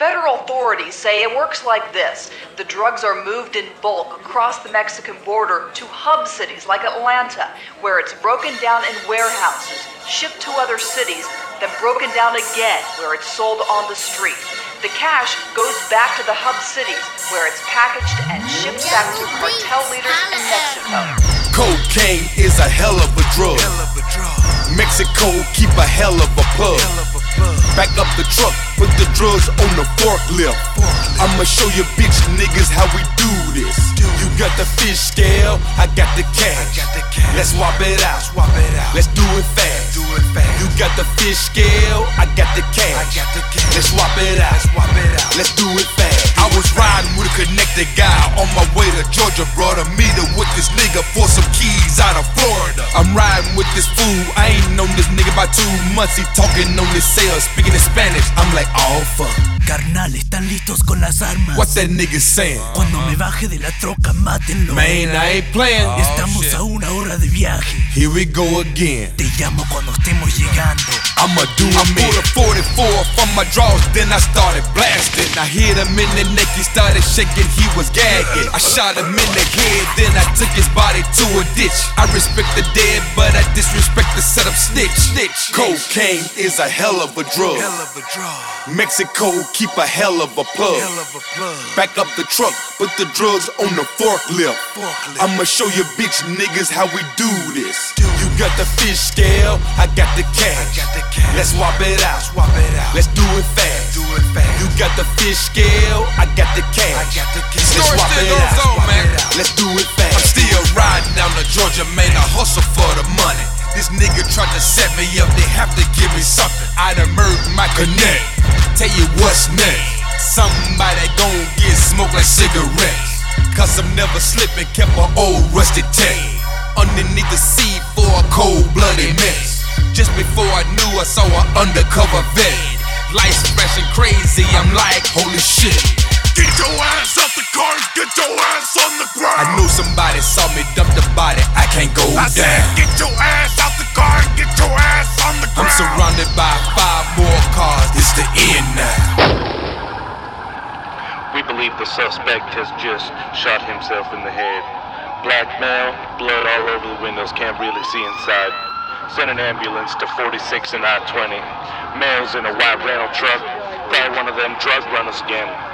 Federal authorities say it works like this the drugs are moved in bulk across the Mexican border to hub cities like Atlanta, where it's broken down in warehouses, shipped to other cities, then broken down again, where it's sold on the street. The cash goes back to the hub cities, where it's packaged and shipped back to cartel leaders in Mexico. Cocaine is a hell of a drug. Mexico keep a hell of a plug. Back up the truck, put the drugs on the forklift. I'ma show you bitch niggas how we do this. You got the fish scale, I got the cash. Let's swap it out. Let's do it fast. You got the fish scale, I got the cash. Let's swap it out. Let's do it fast. I was riding with a connected guy on my way to Georgia. Brought a meter with this nigga for some keys out of Florida. I'm riding with this fool. By two months. He talking on this cell, speaking in Spanish. I'm like, oh fuck. Carnal, están listos con las armas. What's that nigga saying? Cuando me baje de la troca, mátenlo. Man, I ain't playing. Oh, Estamos a una hora de viaje. Here we go again. Te llamo cuando estemos llegando. I'ma do I pulled a 44 from my drawers, then I started blasting. I hit him in the neck, he started shaking, he was gagging. I shot him in the head, then I took his body to a ditch. I respect the dead, but I disrespect the setup snitch. Snitch. Cocaine is a hell of a drug. Mexico keep a hell of a plug. Back up the truck, put the drugs on the forklift. I'ma show you bitch niggas how we do this. You got the fish scale, I got the cash. Let's swap it out. Let's do it fast. You got the fish scale, I got the cash. Let's swap it out. Let's do it fast. I'm still riding down to Georgia, man. I hustle for the money. This nigga tried to set me up, they have to give me something. I done murdered my connect. Tell you what's next. Somebody gon' get smoked like cigarettes. Cause I'm never slipping, kept my old rusty tech. Underneath the seat for a cold blooded mess. Just before I knew I saw an undercover vet. Life's fresh and crazy, I'm like, holy shit. Get your ass off the car and get your ass on the ground. I knew somebody saw me dump the body, I can't go I said, down. get your ass out the car believe the suspect has just shot himself in the head. Black male, blood all over the windows, can't really see inside. Send an ambulance to 46 and I-20. Male's in a white rental truck. Probably one of them drug runners again.